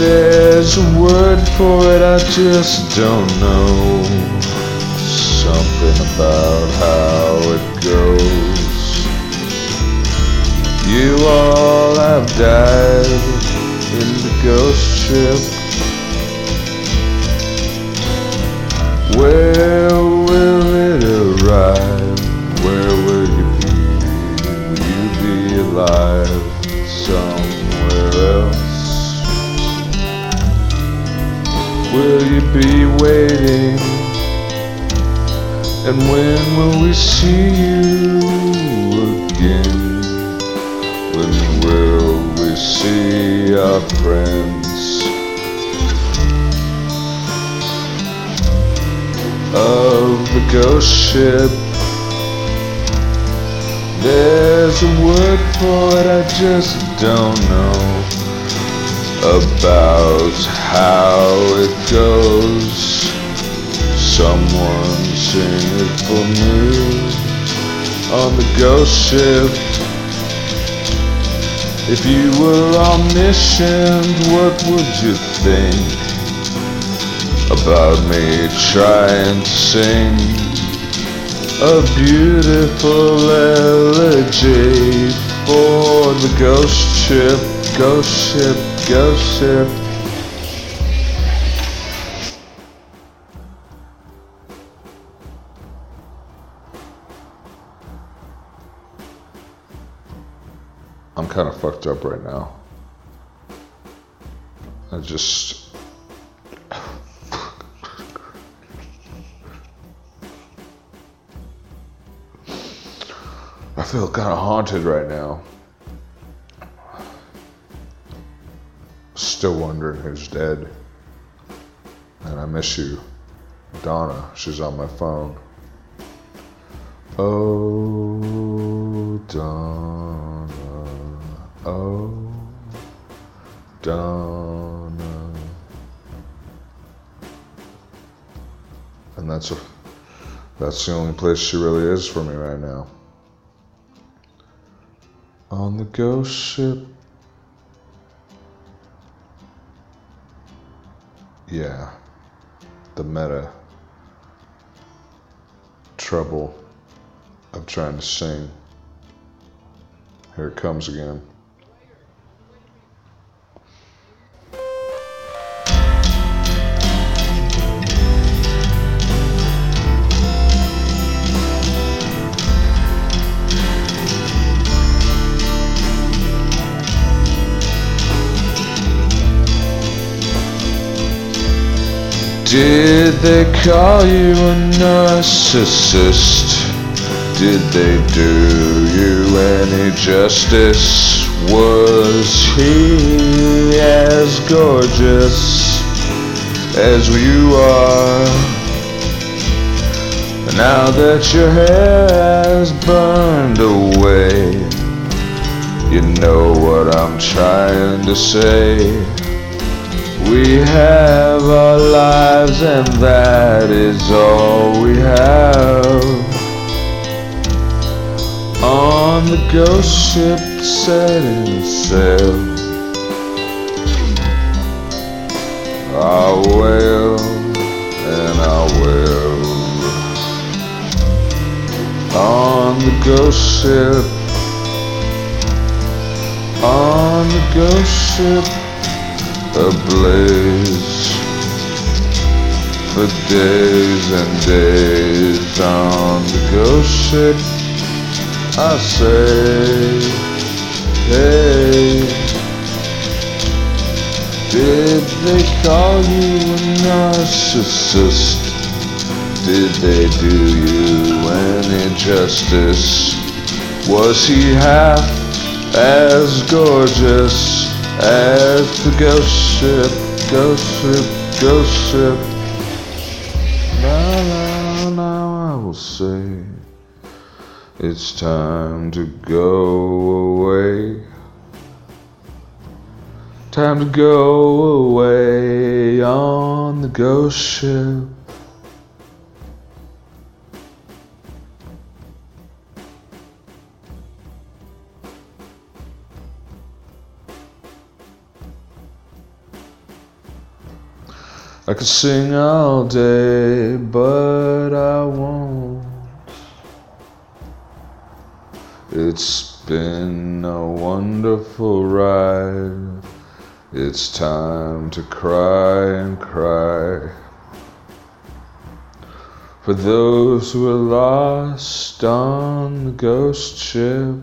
There's a word for it, I just don't know. Something about how it goes. You all have died in the ghost ship. Where waiting? And when will we see you again? When will we see our friends? of the ghost ship. There's a word for it, I just don't know about how it goes. Someone sing it for me on the ghost ship. If you were omniscient, what would you think? about me trying to sing a beautiful elegy for the ghost ship, ghost ship, ghost. I'm kind of fucked up right now. I just I feel kind of haunted right now. Still wondering who's dead. And I miss you. Donna, she's on my phone. Oh, Donna. Oh, Donna. And that's a, that's the only place she really is for me right now on the ghost ship. Yeah, the meta trouble of trying to sing. Here it comes again. Did they call you a narcissist? Did they do you any justice? Was he as gorgeous as you are? Now that your hair has burned away, you know what I'm trying to say. We have our lives and that is all we have. On the ghost ship setting sail I will and I will. On the ghost ship On the ghost ship ablaze for days and days on the ghost ship. I say, hey, did they call you a narcissist? Did they do you any justice? Was he half as gorgeous? As the ghost ship, ghost ship, ghost ship. Now, now, now I will say it's time to go away. Time to go away on the ghost ship. I could sing all day, but I won't. It's been a wonderful ride. It's time to cry and cry. For those who are lost on the ghost ship